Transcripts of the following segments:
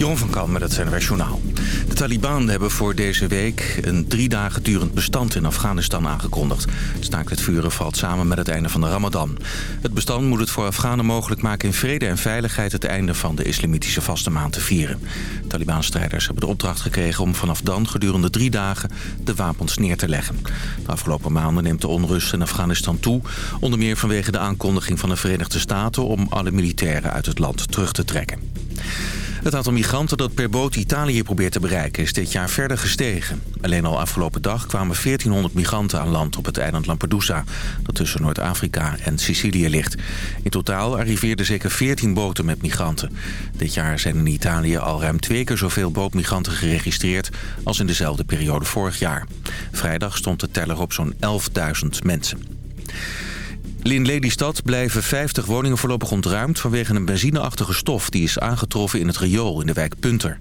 Jeroen van Kan met het CNRS Journaal. De Taliban hebben voor deze week een drie dagen durend bestand in Afghanistan aangekondigd. Het staakt het vuren valt samen met het einde van de Ramadan. Het bestand moet het voor Afghanen mogelijk maken in vrede en veiligheid... het einde van de islamitische vaste maand te vieren. Taliban-strijders hebben de opdracht gekregen om vanaf dan gedurende drie dagen de wapens neer te leggen. De afgelopen maanden neemt de onrust in Afghanistan toe. Onder meer vanwege de aankondiging van de Verenigde Staten om alle militairen uit het land terug te trekken. Het aantal migranten dat per boot Italië probeert te bereiken is dit jaar verder gestegen. Alleen al afgelopen dag kwamen 1400 migranten aan land op het eiland Lampedusa... dat tussen Noord-Afrika en Sicilië ligt. In totaal arriveerden zeker 14 boten met migranten. Dit jaar zijn in Italië al ruim twee keer zoveel bootmigranten geregistreerd... als in dezelfde periode vorig jaar. Vrijdag stond de teller op zo'n 11.000 mensen. In Lelystad blijven 50 woningen voorlopig ontruimd... vanwege een benzineachtige stof die is aangetroffen in het riool in de wijk Punter.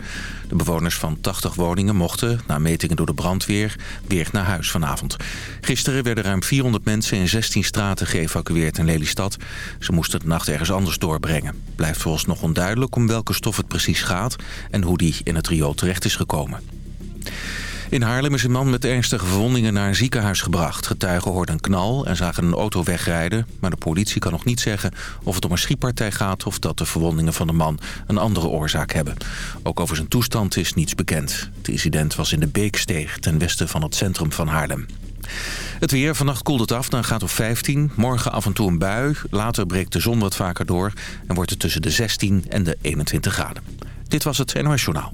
De bewoners van 80 woningen mochten, na metingen door de brandweer... weer naar huis vanavond. Gisteren werden ruim 400 mensen in 16 straten geëvacueerd in Lelystad. Ze moesten de nacht ergens anders doorbrengen. Blijft volgens nog onduidelijk om welke stof het precies gaat... en hoe die in het riool terecht is gekomen. In Haarlem is een man met ernstige verwondingen naar een ziekenhuis gebracht. Getuigen hoorden een knal en zagen een auto wegrijden. Maar de politie kan nog niet zeggen of het om een schietpartij gaat... of dat de verwondingen van de man een andere oorzaak hebben. Ook over zijn toestand is niets bekend. Het incident was in de Beeksteeg ten westen van het centrum van Haarlem. Het weer, vannacht koelt het af, dan gaat op 15. Morgen af en toe een bui. Later breekt de zon wat vaker door. En wordt het tussen de 16 en de 21 graden. Dit was het NOS Journaal.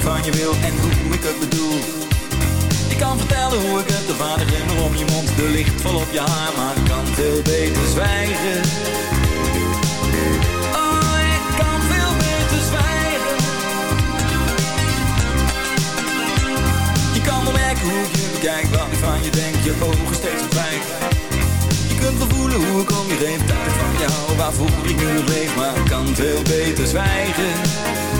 ik van je wil en hoe ik het bedoel. Ik kan vertellen hoe ik het, de vader rimmer om je mond. De licht vol op je haar, maar ik kan veel beter zwijgen. Oh, ik kan veel beter zwijgen. Je kan wel merken hoe ik je bekijk, wat ik van je denk, je ogen steeds verdwijnt Je kunt wel voelen hoe ik om je heen, thuis. van jou, waarvoor ik nu leef Maar ik kan veel beter zwijgen.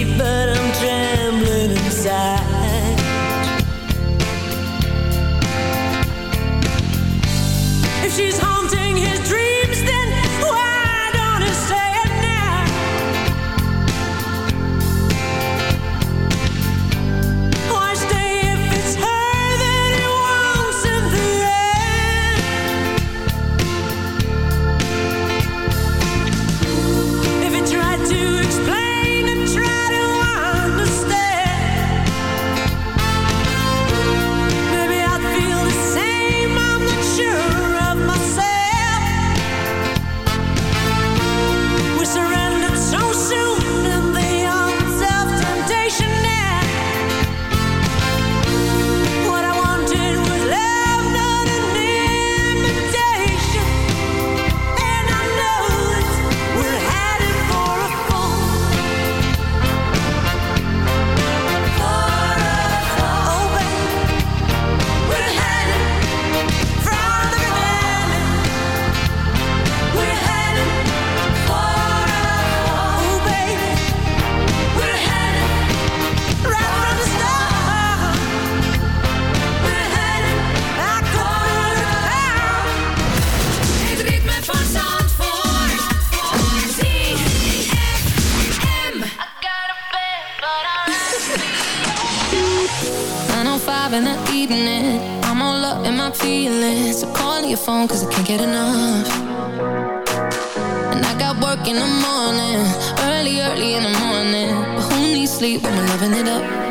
So call your phone cause I can't get enough. And I got work in the morning, early, early in the morning. But who needs sleep when we're loving it up?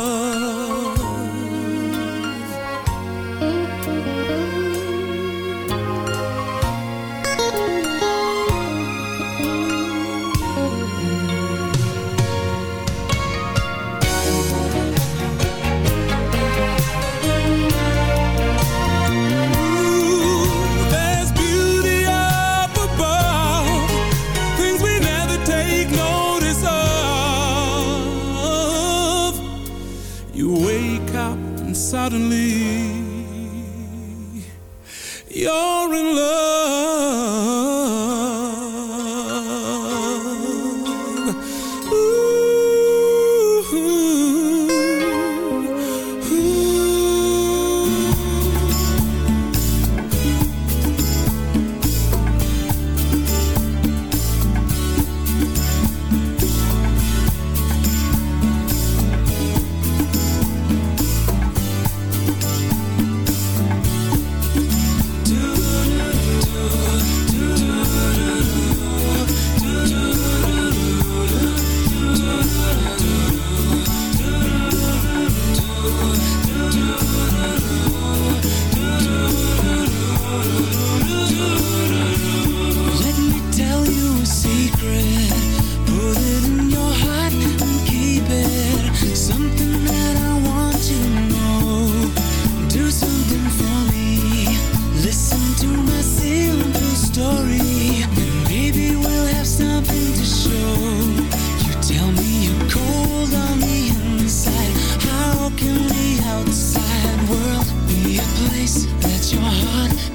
Sad world be a place that your heart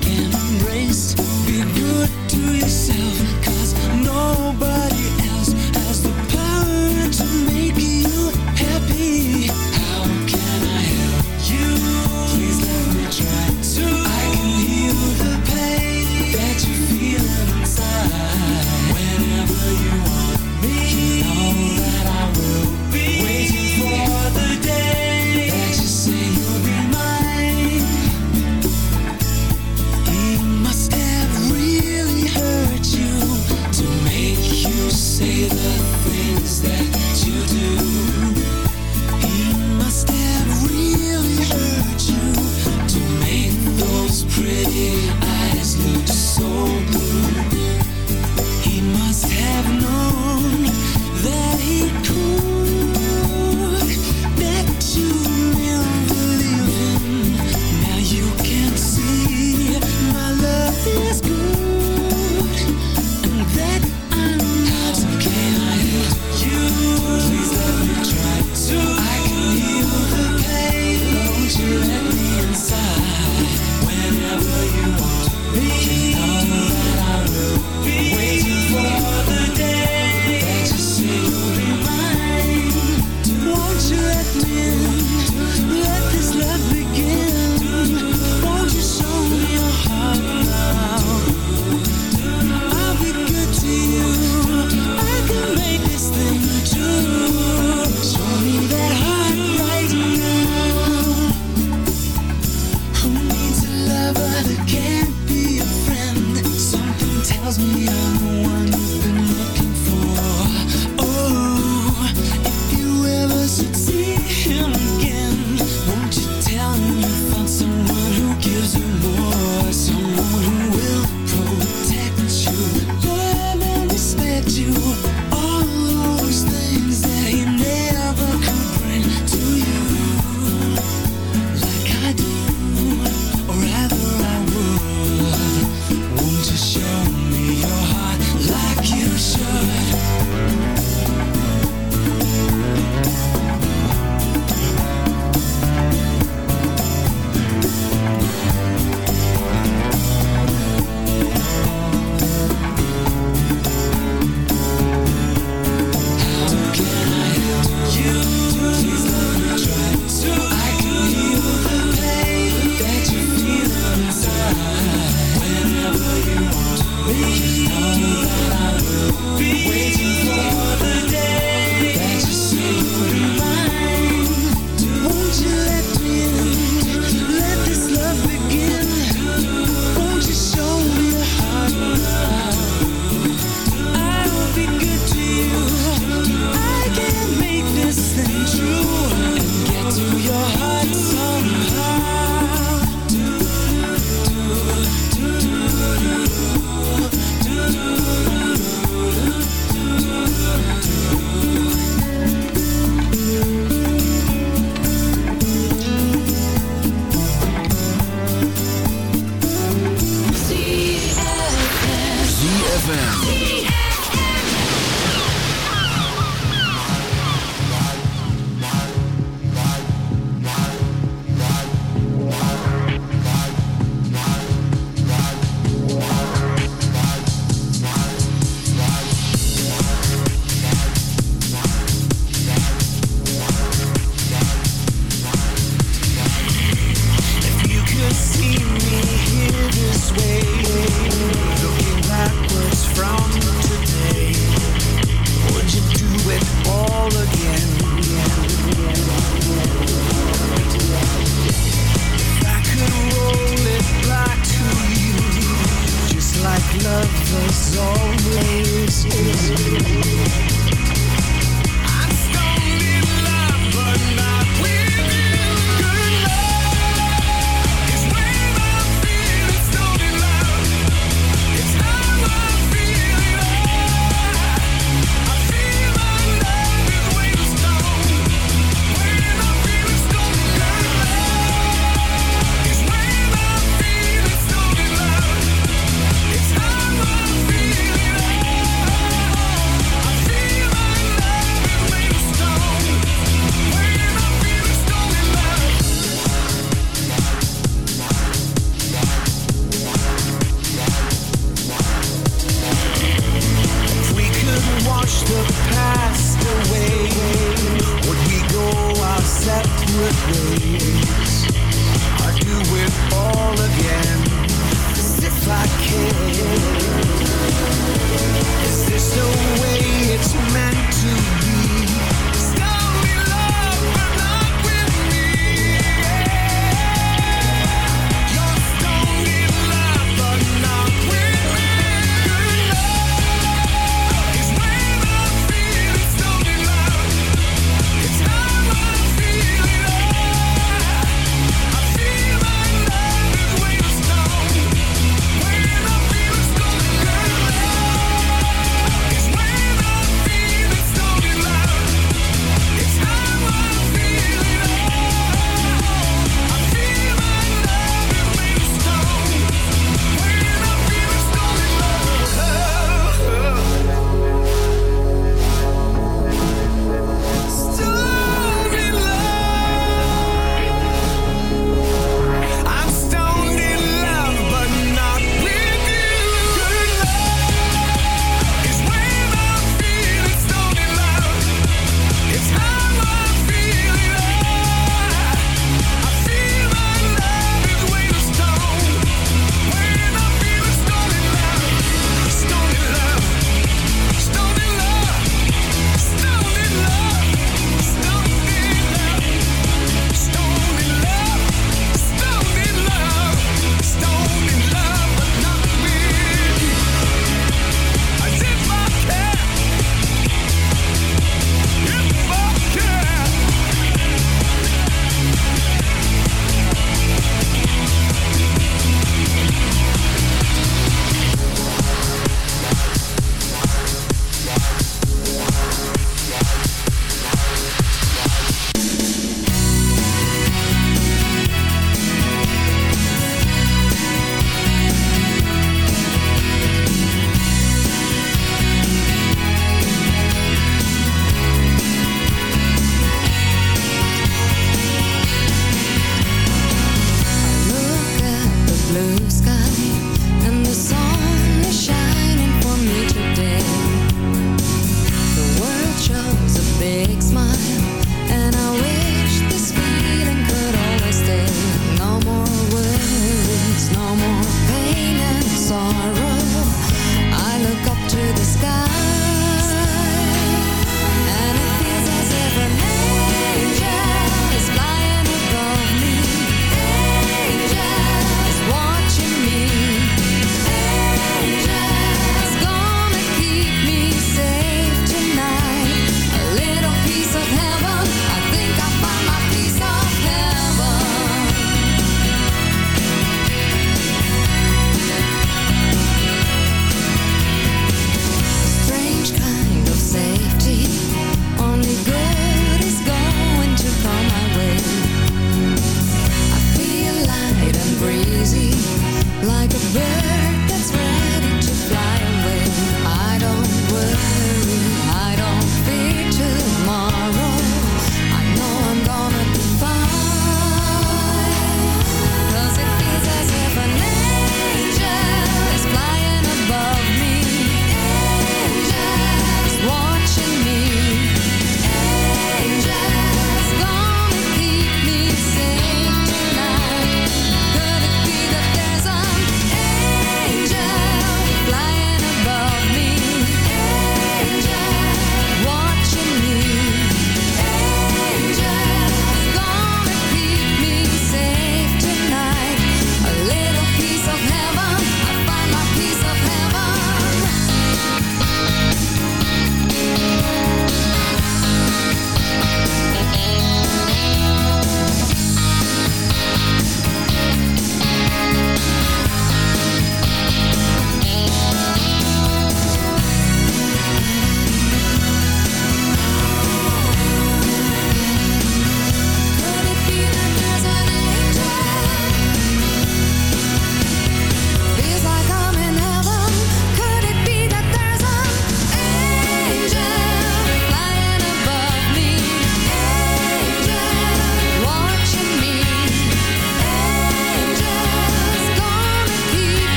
tells me I'm one.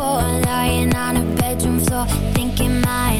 Before. Lying on a bedroom floor. Thinking my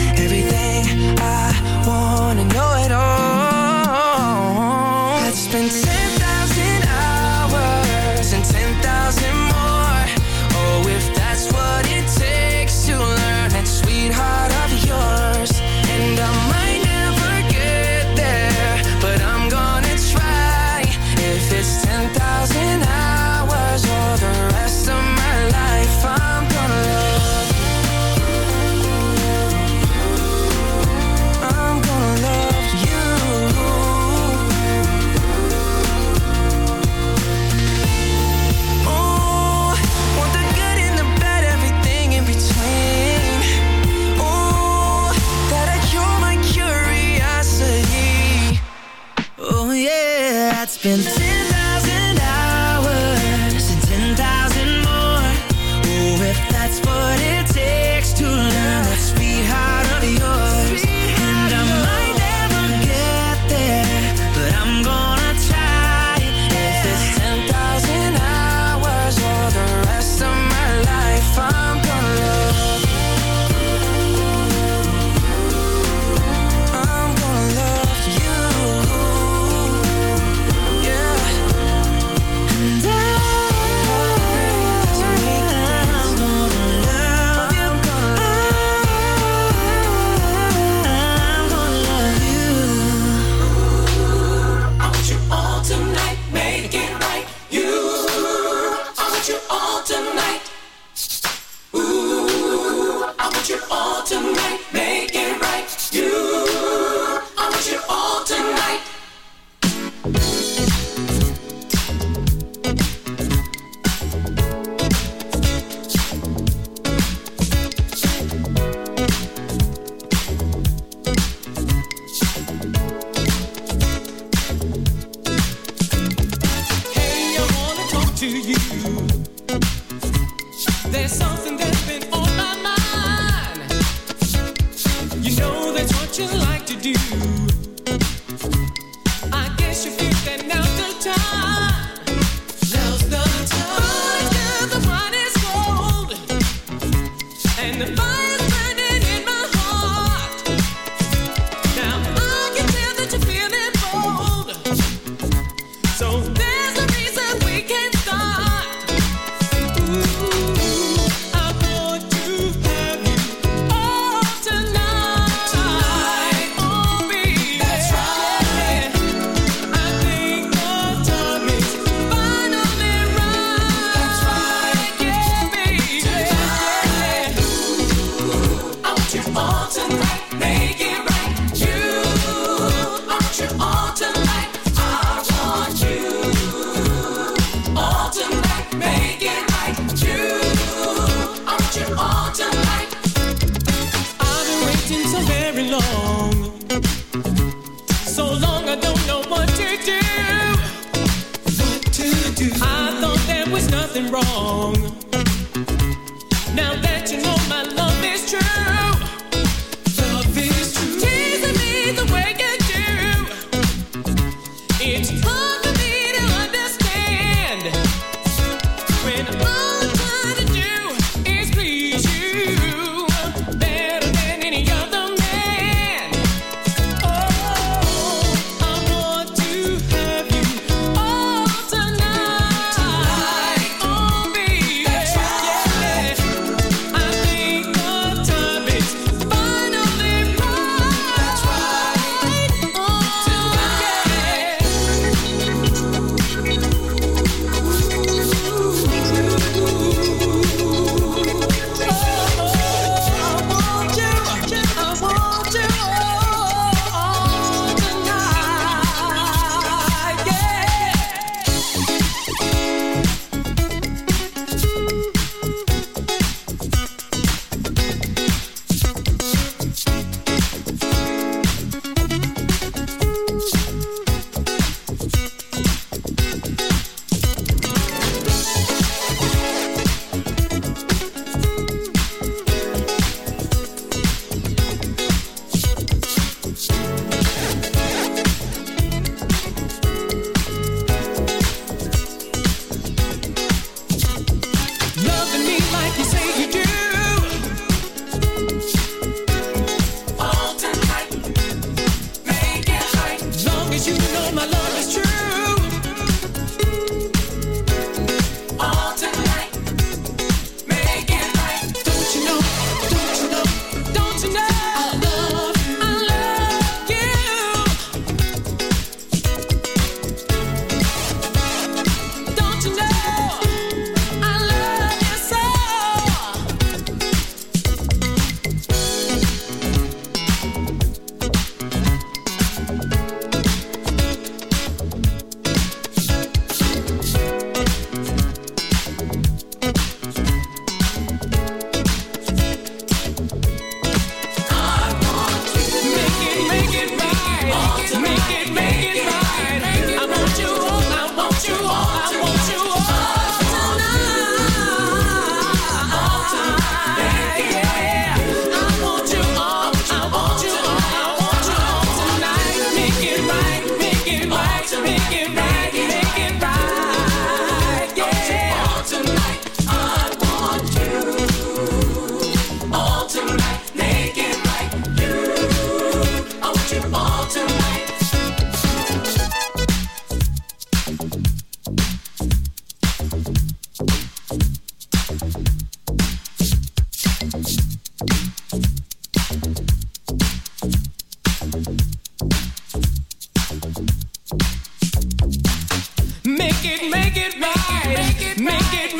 make it, make it.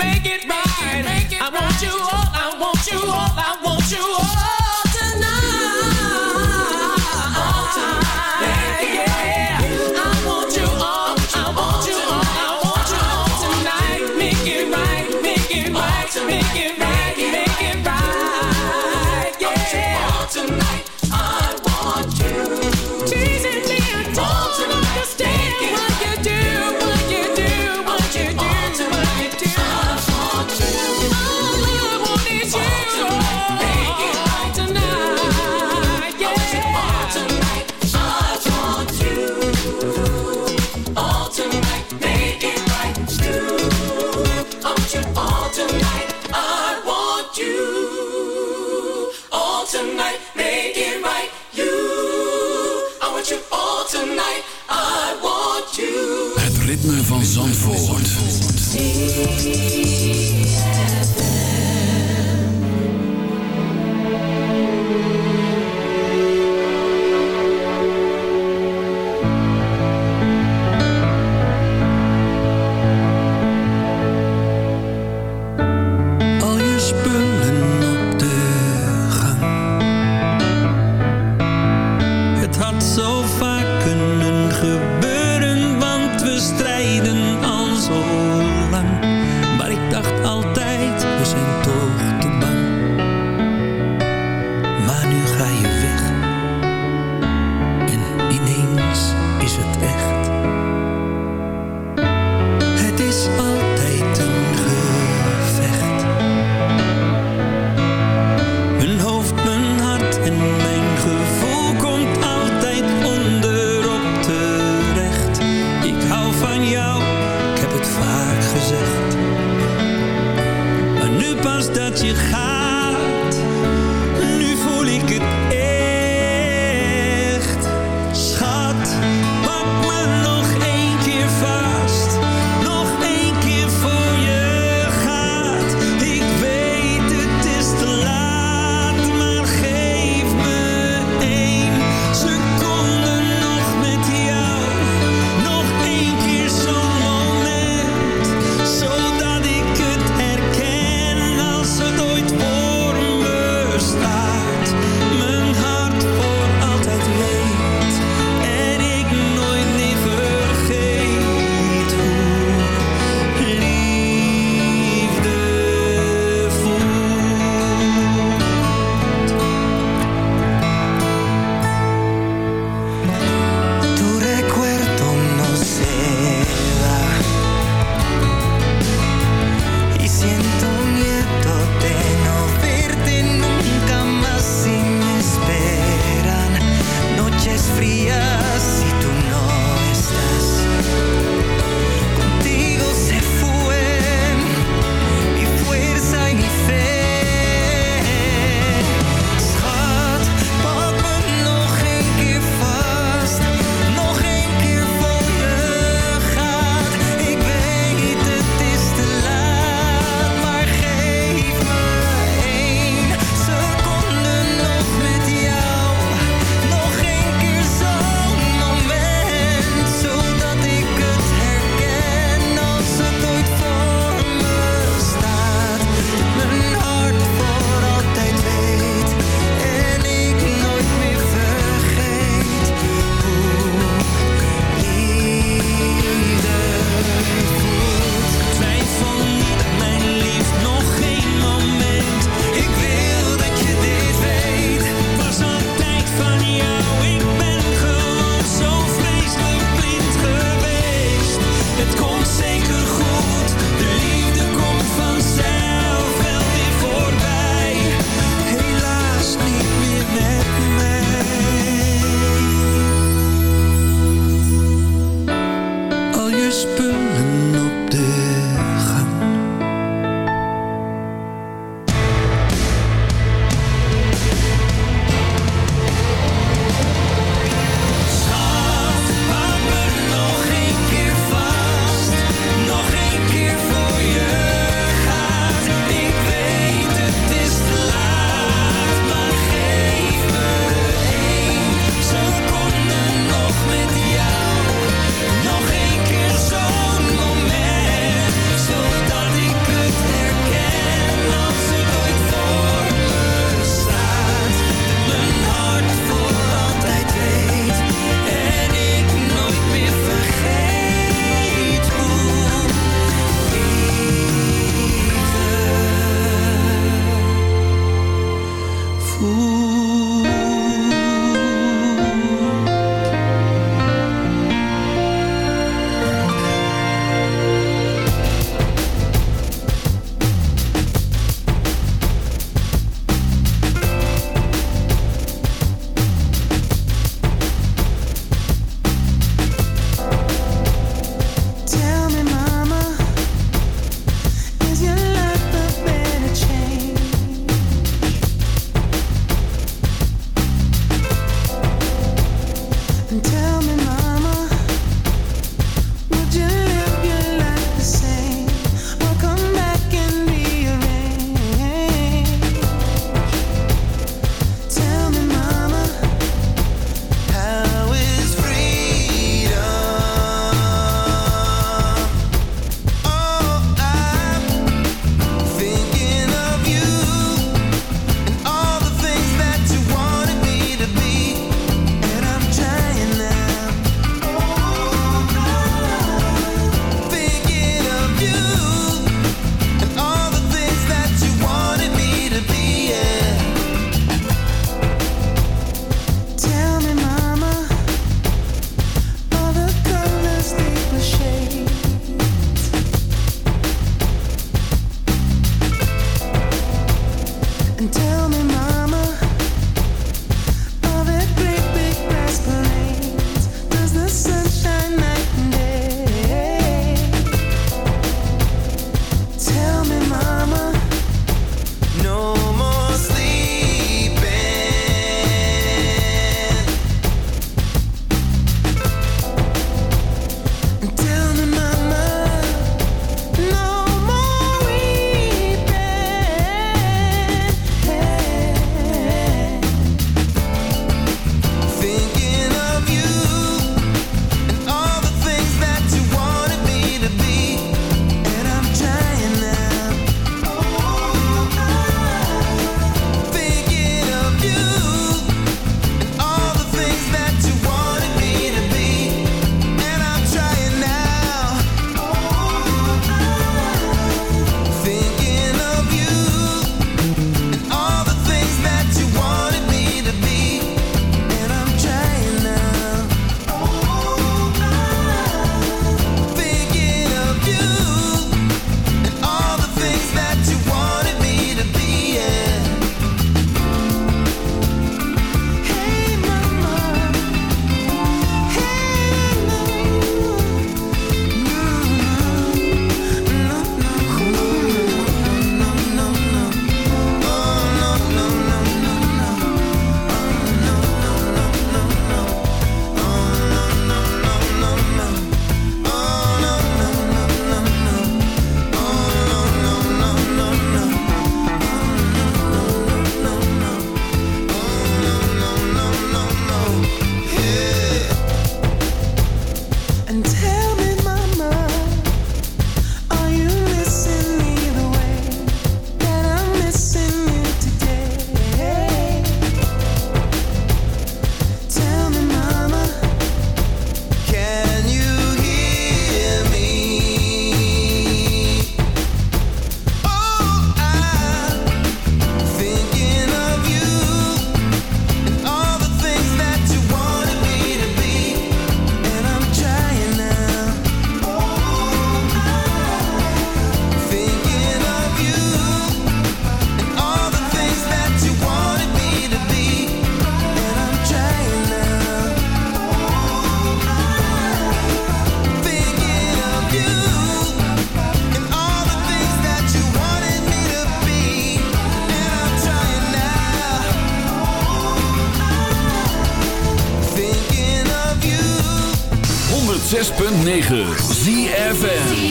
106.9 ZFN